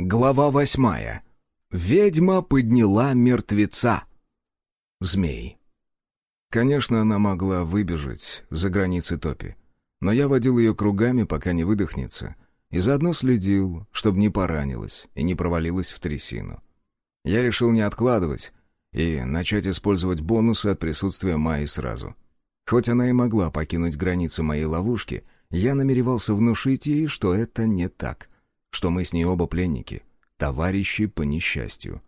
Глава восьмая. Ведьма подняла мертвеца. Змей. Конечно, она могла выбежать за границы топи. Но я водил ее кругами, пока не выдохнется, и заодно следил, чтобы не поранилась и не провалилась в трясину. Я решил не откладывать и начать использовать бонусы от присутствия Майи сразу. Хоть она и могла покинуть границы моей ловушки, я намеревался внушить ей, что это не так — что мы с ней оба пленники, товарищи по несчастью.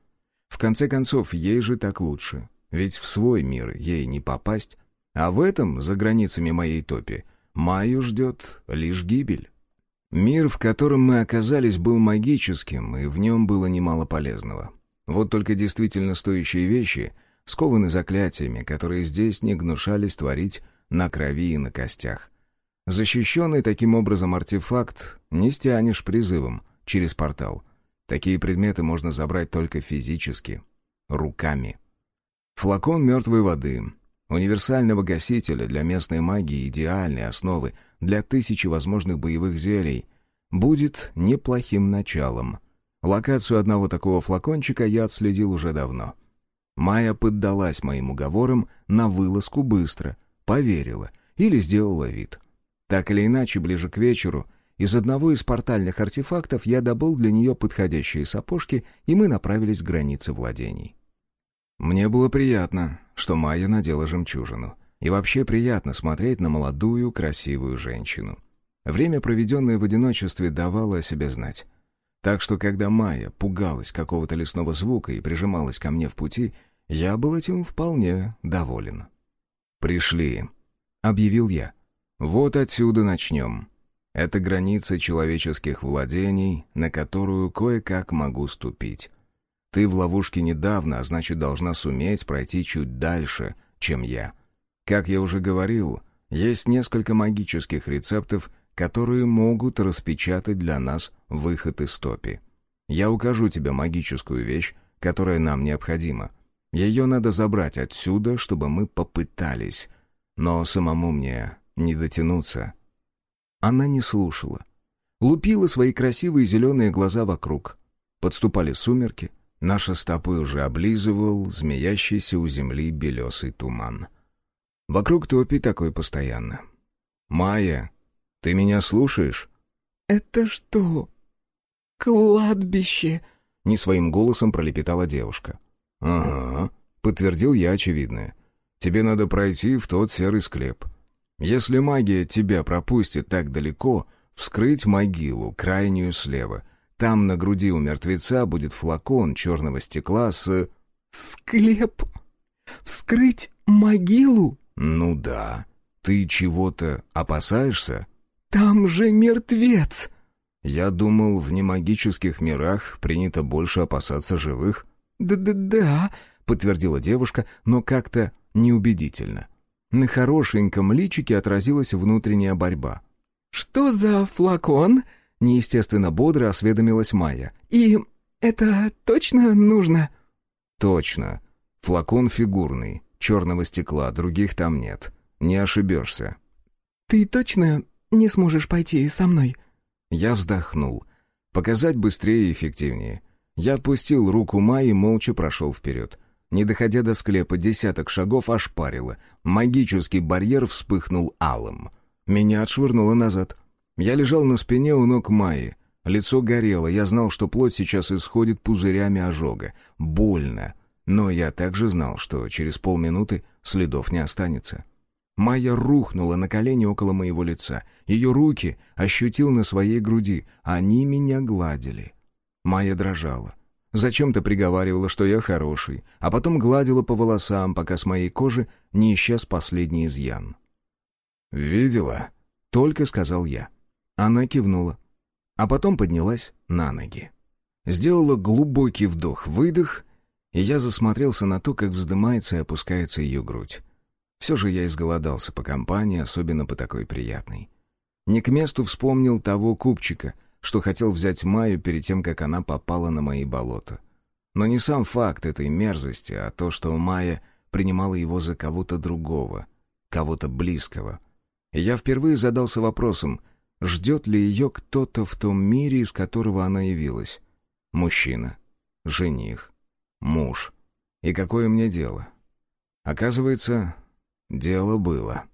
В конце концов, ей же так лучше, ведь в свой мир ей не попасть, а в этом, за границами моей топи, Майю ждет лишь гибель. Мир, в котором мы оказались, был магическим, и в нем было немало полезного. Вот только действительно стоящие вещи скованы заклятиями, которые здесь не гнушались творить на крови и на костях. Защищенный таким образом артефакт не стянешь призывом через портал. Такие предметы можно забрать только физически, руками. Флакон мертвой воды, универсального гасителя для местной магии идеальной основы для тысячи возможных боевых зелий, будет неплохим началом. Локацию одного такого флакончика я отследил уже давно. Майя поддалась моим уговорам на вылазку быстро, поверила или сделала вид — так или иначе, ближе к вечеру, из одного из портальных артефактов я добыл для нее подходящие сапожки, и мы направились к границе владений. Мне было приятно, что Майя надела жемчужину. И вообще приятно смотреть на молодую, красивую женщину. Время, проведенное в одиночестве, давало о себе знать. Так что, когда Майя пугалась какого-то лесного звука и прижималась ко мне в пути, я был этим вполне доволен. «Пришли», — объявил я. Вот отсюда начнем. Это граница человеческих владений, на которую кое-как могу ступить. Ты в ловушке недавно, а значит, должна суметь пройти чуть дальше, чем я. Как я уже говорил, есть несколько магических рецептов, которые могут распечатать для нас выход из топи. Я укажу тебе магическую вещь, которая нам необходима. Ее надо забрать отсюда, чтобы мы попытались. Но самому мне не дотянуться. Она не слушала. Лупила свои красивые зеленые глаза вокруг. Подступали сумерки, наши стопы уже облизывал змеящийся у земли белесый туман. Вокруг топи такой постоянно. «Майя, ты меня слушаешь?» «Это что, кладбище?» — не своим голосом пролепетала девушка. «Ага», — подтвердил я очевидное. «Тебе надо пройти в тот серый склеп. Если магия тебя пропустит так далеко, вскрыть могилу, крайнюю слева. Там на груди у мертвеца будет флакон черного стекла с... «Склеп? Вскрыть могилу?» «Ну да. Ты чего-то опасаешься?» «Там же мертвец!» «Я думал, в немагических мирах принято больше опасаться живых». «Да-да-да», — подтвердила девушка, но как-то неубедительно. На хорошеньком личике отразилась внутренняя борьба. «Что за флакон?» — неестественно бодро осведомилась Майя. «И это точно нужно?» «Точно. Флакон фигурный, черного стекла, других там нет. Не ошибешься». «Ты точно не сможешь пойти со мной?» Я вздохнул. Показать быстрее и эффективнее. Я отпустил руку Майи и молча прошел вперед. Не доходя до склепа, десяток шагов ошпарило. Магический барьер вспыхнул алым. Меня отшвырнуло назад. Я лежал на спине у ног Майи. Лицо горело, я знал, что плоть сейчас исходит пузырями ожога. Больно. Но я также знал, что через полминуты следов не останется. Майя рухнула на колени около моего лица. Ее руки ощутил на своей груди. Они меня гладили. Майя дрожала. Зачем-то приговаривала, что я хороший, а потом гладила по волосам, пока с моей кожи не исчез последний изъян. «Видела?» — только сказал я. Она кивнула, а потом поднялась на ноги. Сделала глубокий вдох-выдох, и я засмотрелся на то, как вздымается и опускается ее грудь. Все же я изголодался по компании, особенно по такой приятной. Не к месту вспомнил того купчика — что хотел взять Майю перед тем, как она попала на мои болота. Но не сам факт этой мерзости, а то, что Майя принимала его за кого-то другого, кого-то близкого. Я впервые задался вопросом, ждет ли ее кто-то в том мире, из которого она явилась. Мужчина, жених, муж. И какое мне дело? Оказывается, дело было.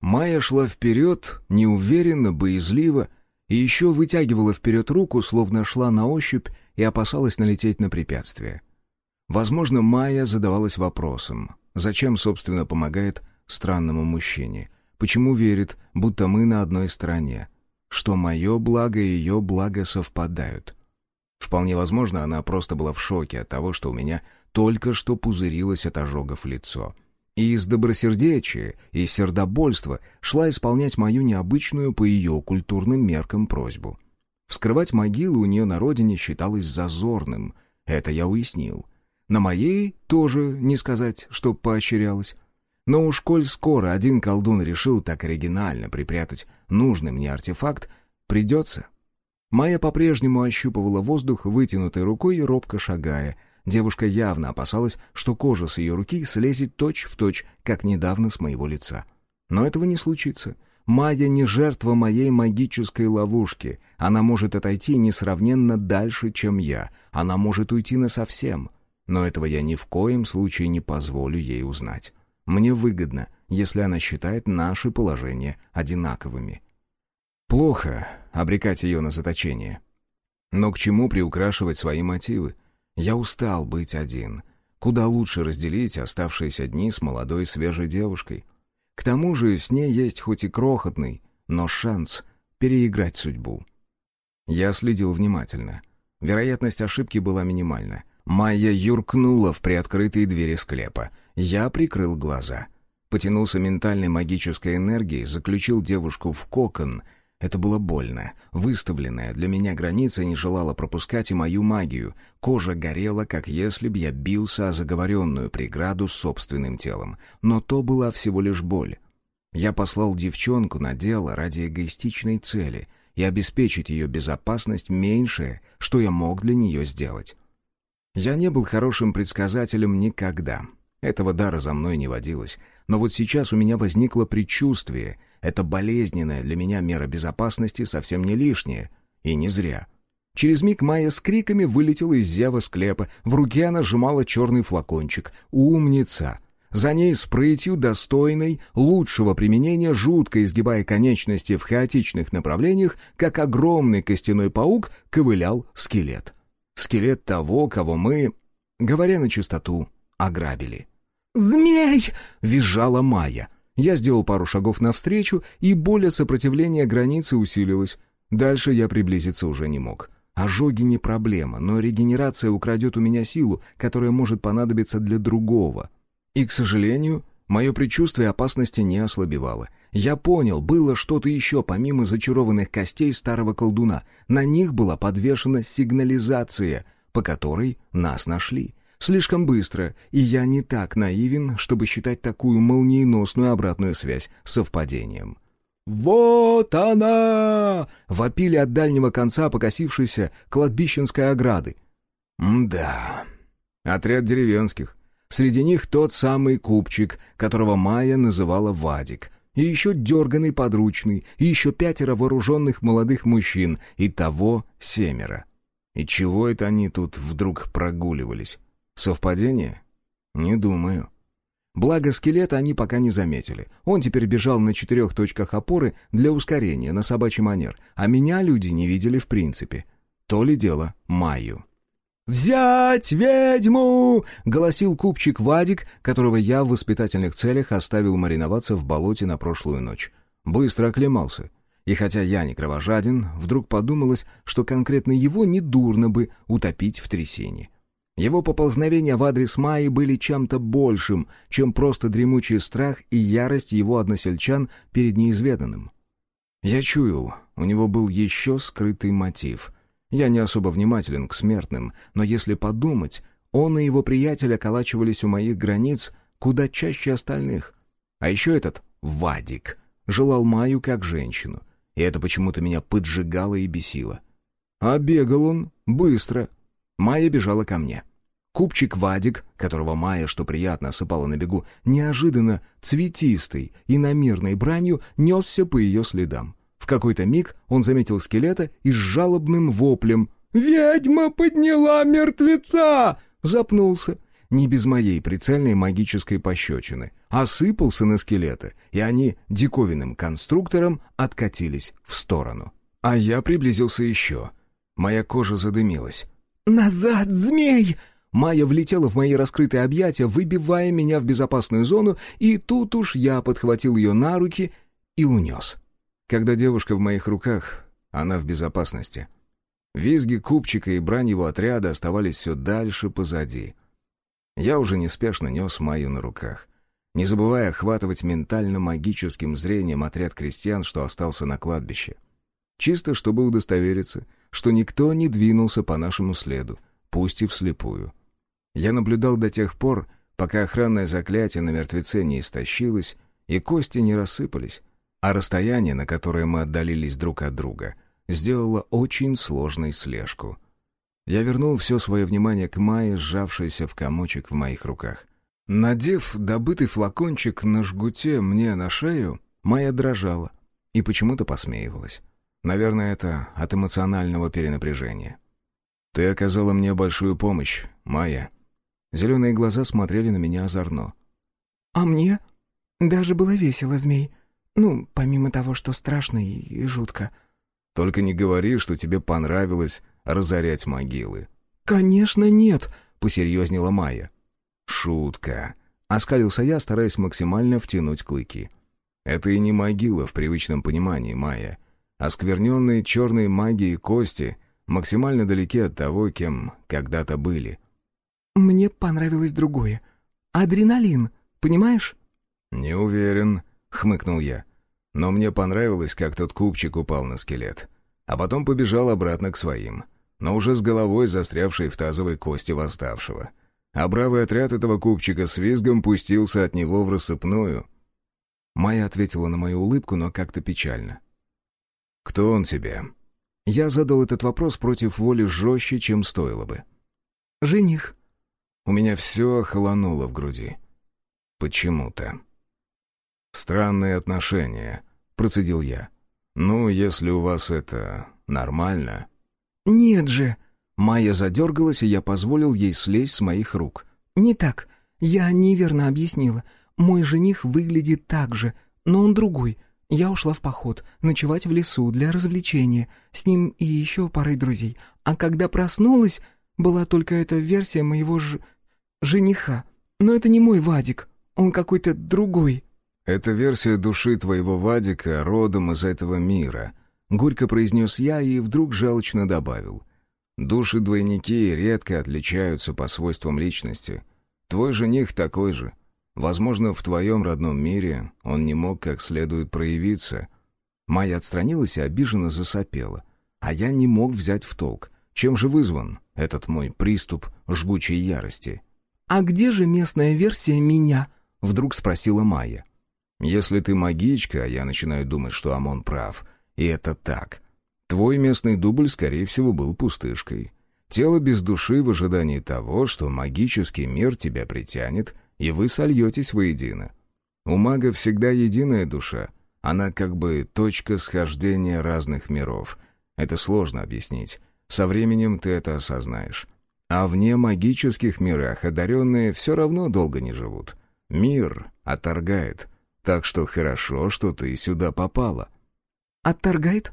Майя шла вперед, неуверенно, боязливо, и еще вытягивала вперед руку, словно шла на ощупь и опасалась налететь на препятствие. Возможно, Майя задавалась вопросом, зачем, собственно, помогает странному мужчине, почему верит, будто мы на одной стороне, что мое благо и ее благо совпадают. Вполне возможно, она просто была в шоке от того, что у меня только что пузырилось от ожогов лицо — и из добросердечия и сердобольства шла исполнять мою необычную по ее культурным меркам просьбу. Вскрывать могилы у нее на родине считалось зазорным, это я уяснил. На моей тоже не сказать, что поощрялось. Но уж коль скоро один колдун решил так оригинально припрятать нужный мне артефакт, придется. Майя по-прежнему ощупывала воздух вытянутой рукой и робко шагая — Девушка явно опасалась, что кожа с ее руки слезет точь-в-точь, точь, как недавно с моего лица. Но этого не случится. Майя не жертва моей магической ловушки. Она может отойти несравненно дальше, чем я. Она может уйти насовсем. Но этого я ни в коем случае не позволю ей узнать. Мне выгодно, если она считает наши положения одинаковыми. Плохо обрекать ее на заточение. Но к чему приукрашивать свои мотивы? Я устал быть один. Куда лучше разделить оставшиеся дни с молодой свежей девушкой. К тому же с ней есть хоть и крохотный, но шанс переиграть судьбу. Я следил внимательно. Вероятность ошибки была минимальна. Майя юркнула в приоткрытые двери склепа. Я прикрыл глаза. Потянулся ментальной магической энергией, заключил девушку в кокон — это было больно. Выставленная для меня граница не желала пропускать и мою магию. Кожа горела, как если б я бился о заговоренную преграду с собственным телом. Но то была всего лишь боль. Я послал девчонку на дело ради эгоистичной цели, и обеспечить ее безопасность меньшее, что я мог для нее сделать. Я не был хорошим предсказателем никогда. Этого дара за мной не водилось. Но вот сейчас у меня возникло предчувствие — это болезненная для меня мера безопасности совсем не лишняя. И не зря. Через миг Майя с криками вылетела из зева склепа. В руке она сжимала черный флакончик. Умница! За ней с прытью достойной лучшего применения, жутко изгибая конечности в хаотичных направлениях, как огромный костяной паук, ковылял скелет. Скелет того, кого мы, говоря на чистоту, ограбили. «Змей!» — визжала Майя. Я сделал пару шагов навстречу, и боль от сопротивления границы усилилась. Дальше я приблизиться уже не мог. Ожоги не проблема, но регенерация украдет у меня силу, которая может понадобиться для другого. И, к сожалению, мое предчувствие опасности не ослабевало. Я понял, было что-то еще помимо зачарованных костей старого колдуна. На них была подвешена сигнализация, по которой нас нашли. Слишком быстро, и я не так наивен, чтобы считать такую молниеносную обратную связь совпадением. «Вот она!» — вопили от дальнего конца покосившейся кладбищенской ограды. «Да, отряд деревенских. Среди них тот самый купчик, которого Майя называла Вадик, и еще дерганный подручный, и еще пятеро вооруженных молодых мужчин, и того семеро. И чего это они тут вдруг прогуливались? Совпадение? Не думаю. Благо скелета они пока не заметили. Он теперь бежал на четырех точках опоры для ускорения на собачий манер, а меня люди не видели в принципе. То ли дело Майю. «Взять ведьму!» — голосил купчик Вадик, которого я в воспитательных целях оставил мариноваться в болоте на прошлую ночь. Быстро оклемался. И хотя я не кровожаден, вдруг подумалось, что конкретно его недурно бы утопить в трясине. Его поползновения в адрес Майи были чем-то большим, чем просто дремучий страх и ярость его односельчан перед неизведанным. Я чуял, у него был еще скрытый мотив. Я не особо внимателен к смертным, но если подумать, он и его приятель околачивались у моих границ куда чаще остальных. А еще этот Вадик желал Маю как женщину, и это почему-то меня поджигало и бесило. А бегал он быстро. Майя бежала ко мне. Купчик Вадик, которого Майя, что приятно, осыпала на бегу, неожиданно цветистой и намерной бранью несся по ее следам. В какой-то миг он заметил скелета и с жалобным воплем «Ведьма подняла мертвеца!» Запнулся. Не без моей прицельной магической пощечины. Осыпался на скелеты, и они диковинным конструктором откатились в сторону. А я приблизился еще. Моя кожа задымилась. «Назад, змей!» Майя влетела в мои раскрытые объятия, выбивая меня в безопасную зону, и тут уж я подхватил ее на руки и унес. Когда девушка в моих руках, она в безопасности. Визги купчика и брань его отряда оставались все дальше позади. Я уже неспешно нес Майю на руках, не забывая охватывать ментально-магическим зрением отряд крестьян, что остался на кладбище. Чисто чтобы удостовериться, что никто не двинулся по нашему следу, пусть и вслепую. Я наблюдал до тех пор, пока охранное заклятие на мертвеце не истощилось и кости не рассыпались, а расстояние, на которое мы отдалились друг от друга, сделало очень сложной слежку. Я вернул все свое внимание к Майе, сжавшейся в комочек в моих руках. Надев добытый флакончик на жгуте мне на шею, Майя дрожала и почему-то посмеивалась. Наверное, это от эмоционального перенапряжения. «Ты оказала мне большую помощь, Майя». Зеленые глаза смотрели на меня озорно. «А мне? Даже было весело, змей. Ну, помимо того, что страшно и, и жутко». «Только не говори, что тебе понравилось разорять могилы». «Конечно нет», — посерьезнела Майя. «Шутка», — оскалился я, стараясь максимально втянуть клыки. «Это и не могила в привычном понимании, Майя. Оскверненные черной магией кости максимально далеки от того, кем когда-то были». «Мне понравилось другое. Адреналин, понимаешь?» «Не уверен», — хмыкнул я. «Но мне понравилось, как тот купчик упал на скелет. А потом побежал обратно к своим, но уже с головой застрявшей в тазовой кости восставшего. А бравый отряд этого купчика с визгом пустился от него в рассыпную». Майя ответила на мою улыбку, но как-то печально. «Кто он тебе?» Я задал этот вопрос против воли жестче, чем стоило бы. «Жених», у меня все охолонуло в груди. Почему-то. «Странные отношения», — процедил я. «Ну, если у вас это нормально...» «Нет же!» Майя задергалась, и я позволил ей слезть с моих рук. «Не так. Я неверно объяснила. Мой жених выглядит так же, но он другой. Я ушла в поход, ночевать в лесу для развлечения, с ним и еще парой друзей. А когда проснулась, была только эта версия моего ж... жениха. Но это не мой Вадик, он какой-то другой». «Это версия души твоего Вадика родом из этого мира», — горько произнес я и вдруг жалочно добавил. «Души-двойники редко отличаются по свойствам личности. Твой жених такой же. Возможно, в твоем родном мире он не мог как следует проявиться». Майя отстранилась и обиженно засопела. А я не мог взять в толк. Чем же вызван этот мой приступ жгучей ярости? «А где же местная версия меня?» — вдруг спросила Майя. «Если ты магичка, я начинаю думать, что Амон прав. И это так. Твой местный дубль, скорее всего, был пустышкой. Тело без души в ожидании того, что магический мир тебя притянет, и вы сольетесь воедино. У мага всегда единая душа. Она как бы точка схождения разных миров. Это сложно объяснить. Со временем ты это осознаешь. А вне магических мирах одаренные все равно долго не живут. Мир отторгает. Так что хорошо, что ты сюда попала. Отторгает?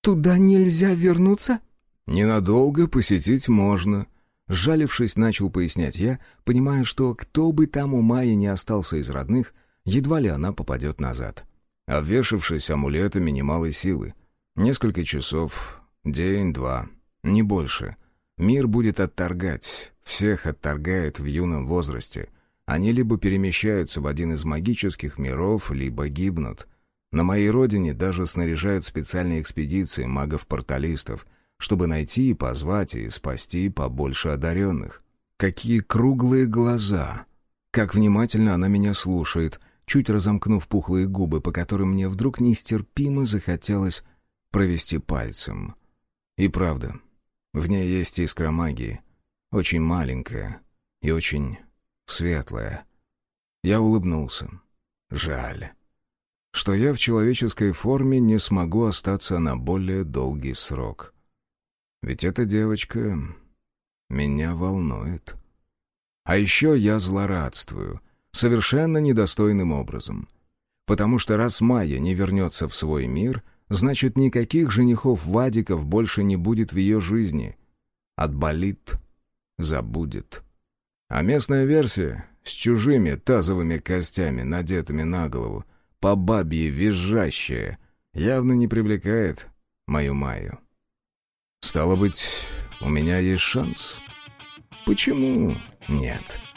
Туда нельзя вернуться? Ненадолго посетить можно. Сжалившись, начал пояснять я, понимая, что кто бы там у Майи не остался из родных, едва ли она попадет назад. Обвешавшись амулетами немалой силы. Несколько часов, День-два, не больше. Мир будет отторгать, всех отторгает в юном возрасте. Они либо перемещаются в один из магических миров, либо гибнут. На моей родине даже снаряжают специальные экспедиции магов-порталистов, чтобы найти и позвать и спасти побольше одаренных. Какие круглые глаза! Как внимательно она меня слушает, чуть разомкнув пухлые губы, по которым мне вдруг нестерпимо захотелось провести пальцем. И правда, в ней есть искра магии. Очень маленькая и очень светлая. Я улыбнулся. Жаль, что я в человеческой форме не смогу остаться на более долгий срок. Ведь эта девочка меня волнует. А еще я злорадствую, совершенно недостойным образом. Потому что раз Майя не вернется в свой мир, значит, никаких женихов-вадиков больше не будет в ее жизни. Отболит, забудет. А местная версия с чужими тазовыми костями, надетыми на голову, по бабье визжащая, явно не привлекает мою Майю. Стало быть, у меня есть шанс? Почему нет?»